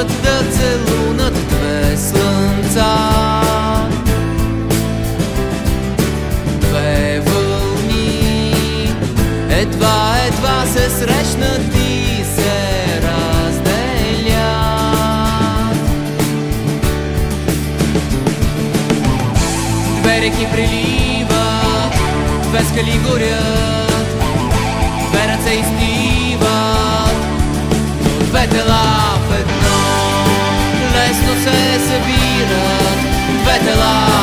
могат да целунат две слънца. Две вълни едва, едва се срещнат се разделят. Две реки приливат, две скали горят, две ръце изтиват. Две тела в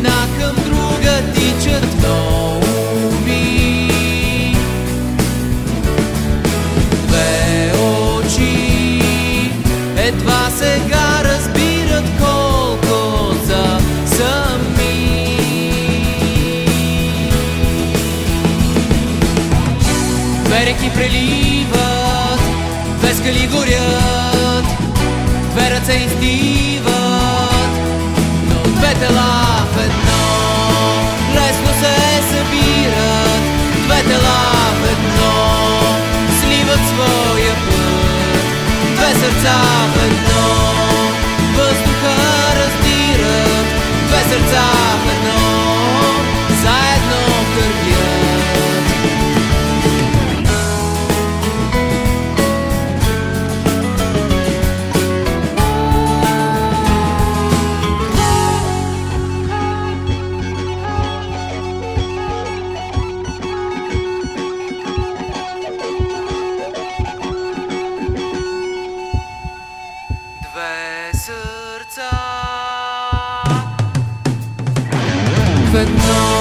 една друга тичат много ми. Две сега разбират колко са сами. Две реки преливат, две скали горят, две ръце изтиват, но две тела сърца в едно. Въздуха раздират, две сърца but no